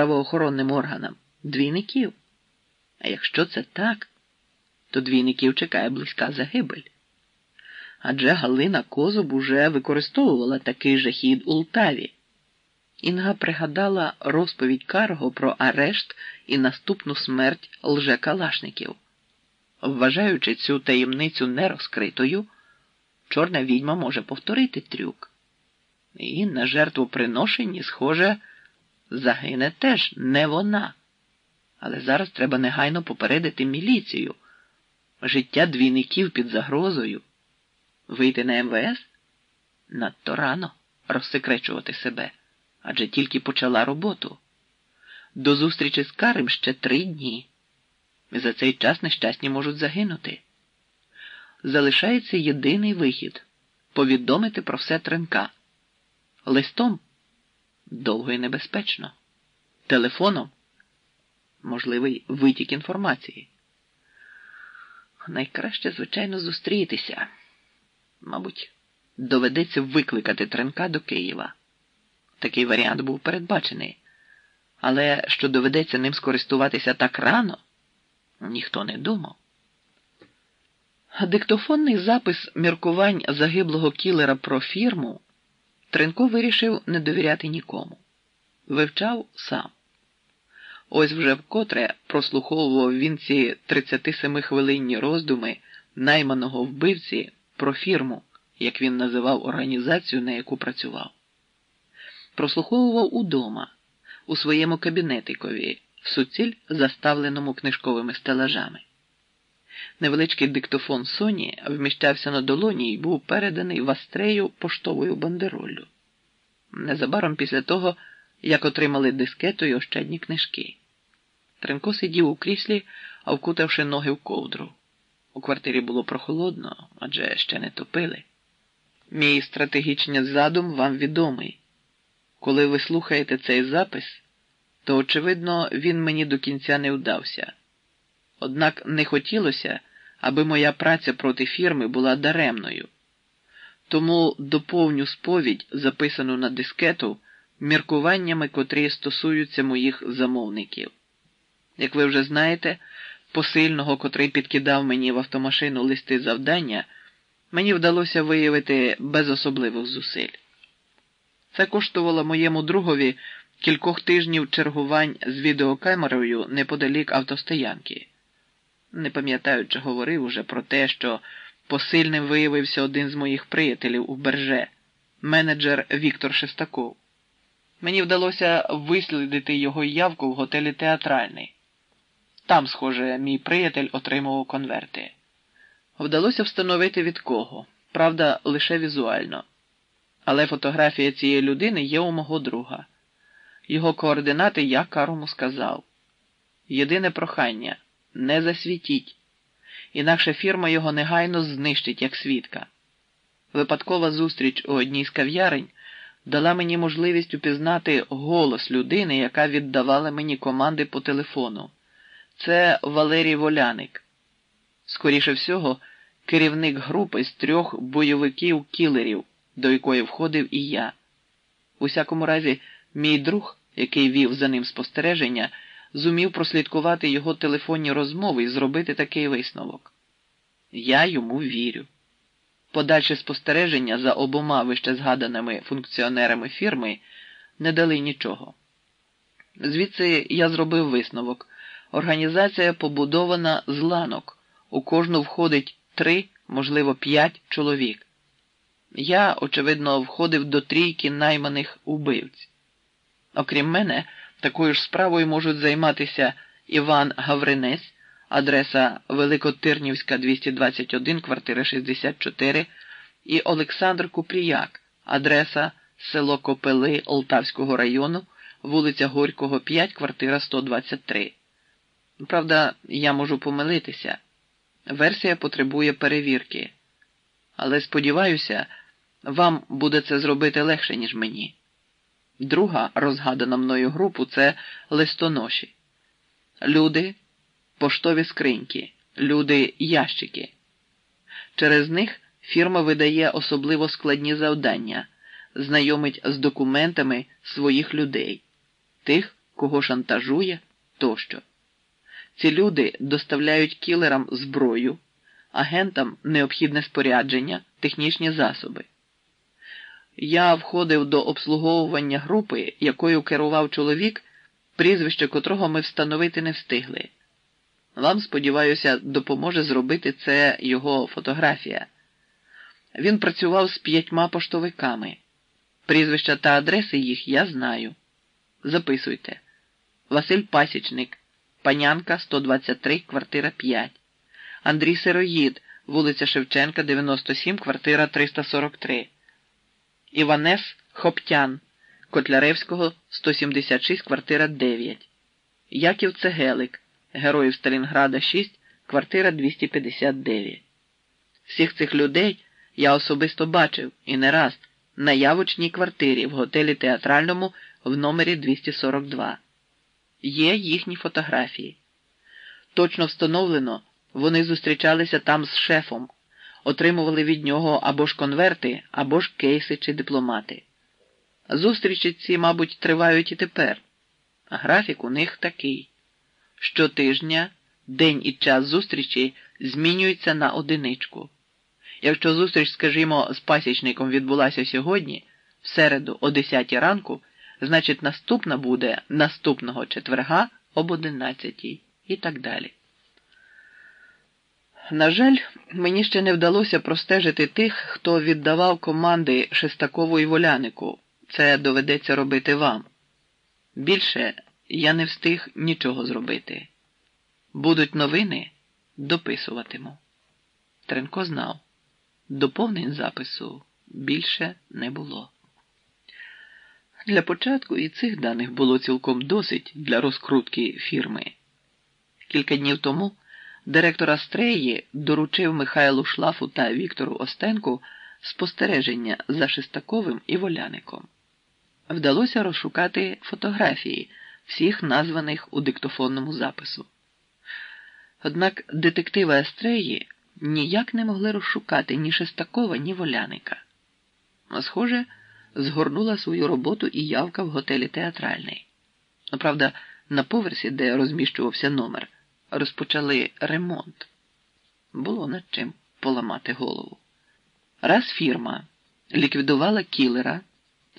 правоохоронним органам двійників. А якщо це так, то двійників чекає близька загибель. Адже Галина Козуб уже використовувала такий же хід у Лтаві. Інга пригадала розповідь Карго про арешт і наступну смерть лже-калашників. Вважаючи цю таємницю нерозкритою, чорна відьма може повторити трюк. І на жертвоприношенні, схоже, загине теж не вона. Але зараз треба негайно попередити міліцію. Життя двійників під загрозою. Вийти на МВС? Надто рано розсекречувати себе адже тільки почала роботу. До зустрічі з Карим ще три дні. За цей час нещасні можуть загинути. Залишається єдиний вихід повідомити про все тренка. Листом довго і небезпечно. Телефоном можливий витік інформації. Найкраще, звичайно, зустрітися. Мабуть, доведеться викликати тренка до Києва. Такий варіант був передбачений. Але що доведеться ним скористуватися так рано, ніхто не думав. Диктофонний запис міркувань загиблого кілера про фірму Тренко вирішив не довіряти нікому. Вивчав сам. Ось вже вкотре прослуховував він ці 37 хвилинні роздуми найманого вбивці про фірму, як він називав організацію, на яку працював прослуховував удома, у своєму кабінетикові, в суціль заставленому книжковими стелажами. Невеличкий диктофон Соні вміщався на долоні і був переданий вастрею поштовою бандероллю. Незабаром після того, як отримали дискету й ощадні книжки. Тренко сидів у кріслі, вкутавши ноги в ковдру. У квартирі було прохолодно, адже ще не топили. Мій стратегічний задум вам відомий. Коли ви слухаєте цей запис, то, очевидно, він мені до кінця не вдався. Однак не хотілося, аби моя праця проти фірми була даремною. Тому доповню сповідь, записану на дискету, міркуваннями, котрі стосуються моїх замовників. Як ви вже знаєте, посильного, котрий підкидав мені в автомашину листи завдання, мені вдалося виявити без особливих зусиль. Це коштувало моєму другові кількох тижнів чергувань з відеокамерою неподалік автостоянки. Не пам'ятаю, чи говорив уже про те, що посильним виявився один з моїх приятелів у Берже, менеджер Віктор Шестаков. Мені вдалося вислідити його явку в готелі Театральний. Там, схоже, мій приятель отримував конверти. Вдалося встановити від кого, правда, лише візуально. Але фотографія цієї людини є у мого друга. Його координати я Карому сказав. Єдине прохання не засвітіть, інакше фірма його негайно знищить як свідка. Випадкова зустріч у одній з кав'ярень дала мені можливість упізнати голос людини, яка віддавала мені команди по телефону. Це Валерій Воляник. Скоріше всього, керівник групи з трьох бойовиків-кілерів до якої входив і я. У всякому разі, мій друг, який вів за ним спостереження, зумів прослідкувати його телефонні розмови і зробити такий висновок. Я йому вірю. Подальше спостереження за обома вище згаданими функціонерами фірми не дали нічого. Звідси я зробив висновок. Організація побудована з ланок. У кожну входить три, можливо, п'ять чоловік. Я, очевидно, входив до трійки найманих убивць. Окрім мене, такою ж справою можуть займатися Іван Гавринець, адреса Великотирнівська, 221, квартира 64, і Олександр Купріяк, адреса село Копели Олтавського району, вулиця Горького, 5, квартира 123. Правда, я можу помилитися. Версія потребує перевірки. Але сподіваюся, вам буде це зробити легше, ніж мені. Друга розгадана мною групу це листоноші. Люди поштові скриньки, люди ящики. Через них фірма видає особливо складні завдання, знайомить з документами своїх людей, тих, кого шантажує тощо. Ці люди доставляють кілерам зброю, агентам необхідне спорядження, технічні засоби. Я входив до обслуговування групи, якою керував чоловік, прізвище котрого ми встановити не встигли. Вам, сподіваюся, допоможе зробити це його фотографія. Він працював з п'ятьма поштовиками. Прізвища та адреси їх я знаю. Записуйте. Василь Пасічник, Панянка, 123, квартира 5. Андрій Сироїд, вулиця Шевченка, 97, квартира 343. Іванес Хоптян, Котляревського, 176, квартира 9. Яків Цегелик, Героїв Сталінграда, 6, квартира 259. Всіх цих людей я особисто бачив і не раз на явочній квартирі в готелі театральному в номері 242. Є їхні фотографії. Точно встановлено, вони зустрічалися там з шефом, отримували від нього або ж конверти, або ж кейси чи дипломати. Зустрічі ці, мабуть, тривають і тепер. Графік у них такий. Щотижня день і час зустрічі змінюються на одиничку. Якщо зустріч, скажімо, з пасічником відбулася сьогодні, в середу о 10 ранку, значить наступна буде наступного четверга об 11 і так далі. На жаль, мені ще не вдалося простежити тих, хто віддавав команди Шестакову і Волянику. Це доведеться робити вам. Більше я не встиг нічого зробити. Будуть новини, дописуватиму. Тренко знав, доповнень запису більше не було. Для початку і цих даних було цілком досить для розкрутки фірми. Кілька днів тому директор Астреї доручив Михайлу Шлафу та Віктору Остенку спостереження за Шестаковим і Воляником. Вдалося розшукати фотографії всіх названих у диктофонному запису. Однак детективи Астреї ніяк не могли розшукати ні Шестакова, ні Воляника. Схоже, згорнула свою роботу і явка в готелі театральний. Правда, на поверсі, де розміщувався номер, розпочали ремонт. Було над чим поламати голову. Раз фірма ліквідувала кілера,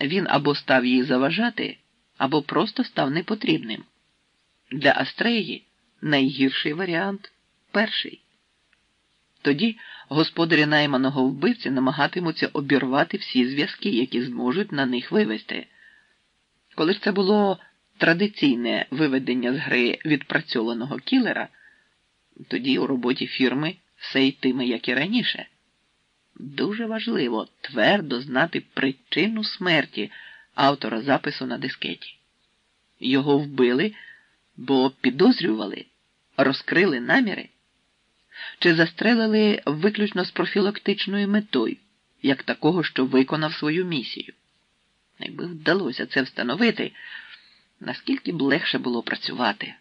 він або став їй заважати, або просто став непотрібним. Для Астреї найгірший варіант перший. Тоді господарі найманого вбивці намагатимуться обірвати всі зв'язки, які зможуть на них вивести. Коли ж це було традиційне виведення з гри відпрацьованого кілера, тоді у роботі фірми все йтиме, як і раніше. Дуже важливо твердо знати причину смерті автора запису на дискеті. Його вбили, бо підозрювали, розкрили наміри чи застрелили виключно з профілактичною метою, як такого, що виконав свою місію. Якби вдалося це встановити, наскільки б легше було працювати.